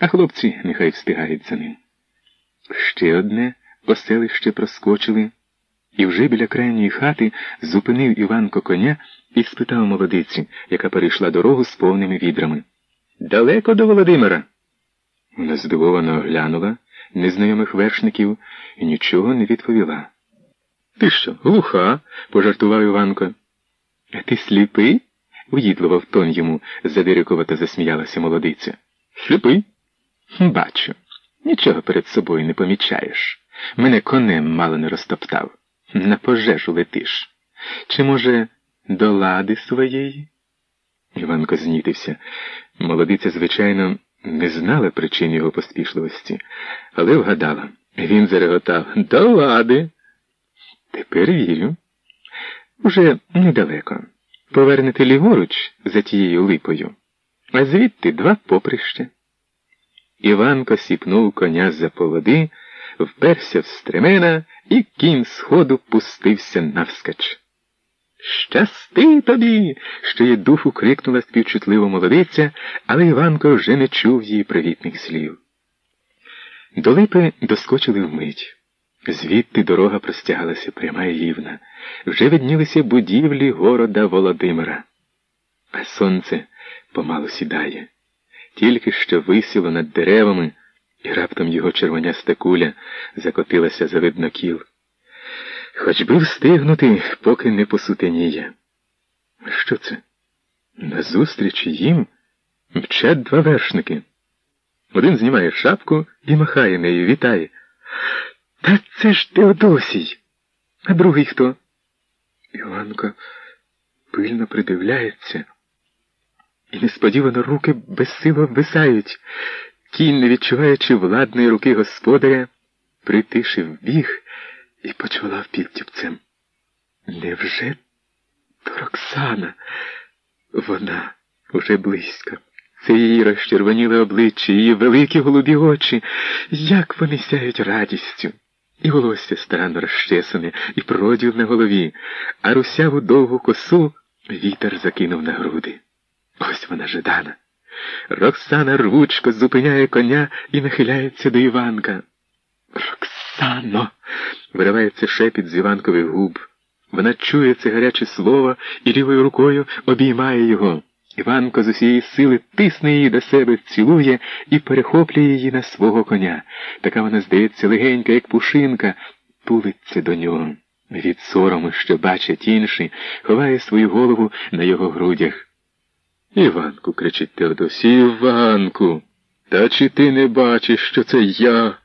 а хлопці нехай встигають за ним. Ще одне оселище проскочили, і вже біля крайньої хати зупинив Іванко коня і спитав молодиці, яка перейшла дорогу з повними відрами. Далеко до Володимира. Вона здивовано оглянула незнайомих вершників і нічого не відповіла. Ти що, глуха? пожартував Іванко. А ти сліпий? уїдливо в тон йому задирикувато засміялася молодиця. Сліпий? Бачу. Нічого перед собою не помічаєш. Мене конем мало не розтоптав. На пожежу летиш. Чи, може, до лади своєї? Іванко знітився. Молодиця, звичайно, не знала причин його поспішливості, але вгадала. Він зареготав до лади. Тепер вірю. Уже недалеко. Повернете ліворуч за тією липою, а звідти два поприща. Іванко сіпнув коня за поводи, вперся в стремена і кінь сходу пустився навскач. Щасти тобі, ще є духу крикнула співчутливо молодиця, але Іванко вже не чув її привітних слів. До липи доскочили вмить. Звідти дорога простягалася пряма і рівна. Вже виднілися будівлі города Володимира. А сонце помалу сідає. Тільки що висіло над деревами, і раптом його червоняста куля закотилася за виднокіл. Хоч би встигнути, поки не посутеніє. Що це? Назустріч їм мчать два вершники. Один знімає шапку і махає нею, вітає. Та це ж Теодосій. А другий хто? Іванко пильно придивляється, і несподівано руки безсило обвисають. Кінь, не відчуваючи владної руки господаря, притишив біг і почвалав підтюпцем. Невже то Роксана? Вона уже близько. Це її розчервоніле обличчя, її великі голубі очі, як вони сяють радістю. І волосся старанно розчесане, і проділ на голові, а русяву довгу косу вітер закинув на груди. Ось вона жадана. Роксана рвучко зупиняє коня і нахиляється до Іванка. Роксано. виривається шепіт з Іванкових губ. Вона чує це гаряче слово і лівою рукою обіймає його. Іванко з усієї сили тисне її до себе, цілує і перехоплює її на свого коня. Така вона, здається, легенька, як пушинка, тулиться до нього. Від сорому, що бачать інші, ховає свою голову на його грудях. Іванку, кричить Теодосі, Іванку, та чи ти не бачиш, що це я?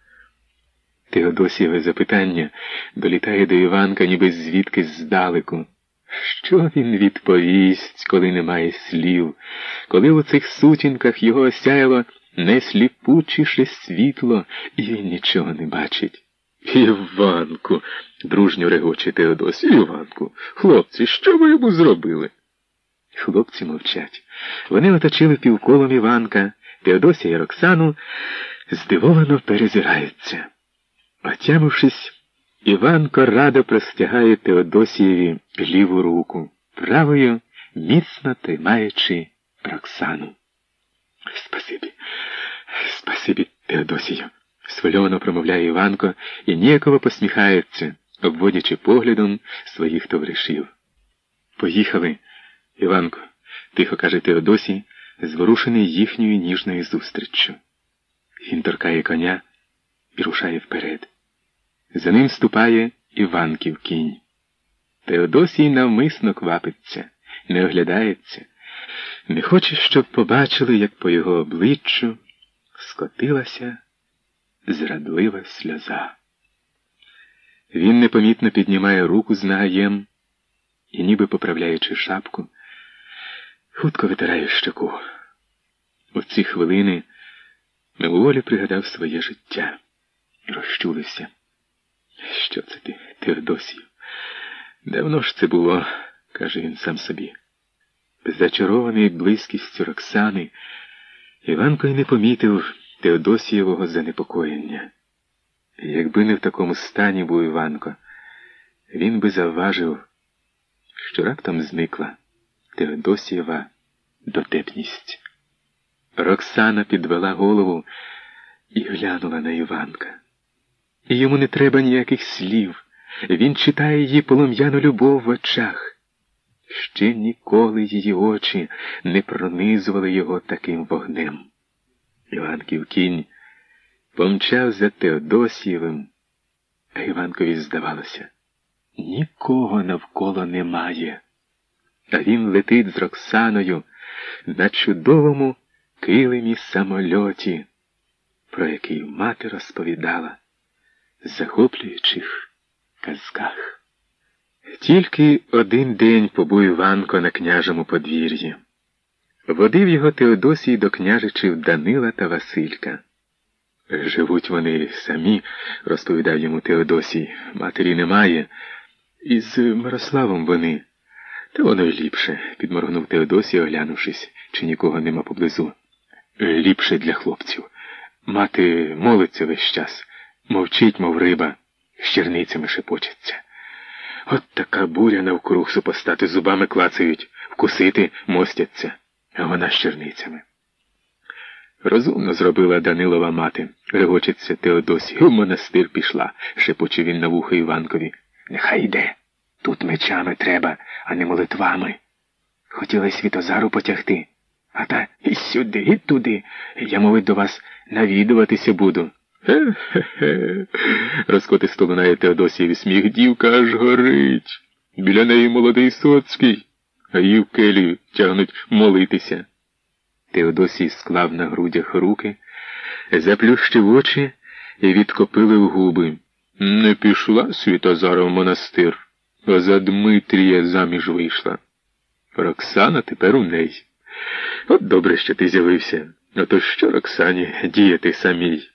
Теодосієве запитання долітає до Іванка, ніби звідкись здалеку. Що він відповість, коли немає слів, коли у цих сутінках його осяяло найсліпучіше світло, і він нічого не бачить? Іванку, дружньо регоче Теодосі, Іванку, хлопці, що ви йому зробили? Хлопці мовчать. Вони оточили півколом Іванка, Теодосія і Роксану, здивовано перезираються. Отямившись, Іванко радо простягає Теодосієві ліву руку, правою міцно тримаючи Роксану. Спасибі, спасибі, Теодосію, схвильовано промовляє Іванко і ніяково посміхається, обводячи поглядом своїх товаришів. Поїхали, Іванко, тихо каже Теодосій, зворушений їхньою ніжною зустріччю. Він торкає коня і рушає вперед. За ним ступає Іванків кінь. Теодосій навмисно квапиться, не оглядається, не хоче, щоб побачили, як по його обличчю скотилася зрадлива сльоза. Він непомітно піднімає руку з нагаєм і, ніби поправляючи шапку, хутко витирає щоку. У ці хвилини мимоволі пригадав своє життя і розчулився. Що це ти, Теодосію? Давно ж це було, каже він сам собі. Зачарований близькістю Роксани, Іванко й не помітив Теодосієвого занепокоєння. Якби не в такому стані був Іванко, він би завважив, що раптом зникла Теодосієва дотепність. Роксана підвела голову і глянула на Іванка. Йому не треба ніяких слів. Він читає її полум'яну любов в очах. Ще ніколи її очі не пронизували його таким вогнем. Іванків кінь помчав за Теодосієвим, а Іванкові здавалося, нікого навколо немає. А він летить з Роксаною на чудовому килимі самольоті, про який мати розповідала захоплюючих казках. Тільки один день побув Іванко на княжому подвір'ї. Водив його Теодосій до княжичів Данила та Василька. Живуть вони самі, розповідав йому Теодосій. Матері немає. Із Мирославом вони. Та воно й ліпше, підморгнув Теодосій, оглянувшись, чи нікого нема поблизу. Ліпше для хлопців. Мати молиться весь час, мовчить, мов риба, з черницями шепочеться. От така буря навкруг супостати зубами клацають, вкусити мостяться, а вона з черницями. Розумно зробила Данилова мати, регочеться Теодосі, в монастир пішла, шепоче він на вухо Іванкові. Нехай йде. Тут мечами треба, а не молитвами. Хотіла Світозару потягти, а та і сюди, і туди. Я, мовить, до вас навідуватися буду. Хе-хе-хе, розкотисто лунає Теодосієві сміх, дівка аж горить. Біля неї молодий соцький, а її в келію тягнуть молитися. Теодосій склав на грудях руки, заплющив очі і відкопили в губи. Не пішла Світозара в монастир, за Дмитрія заміж вийшла. Роксана тепер у неї. От добре, що ти з'явився. А то що, Роксані, діяти самій?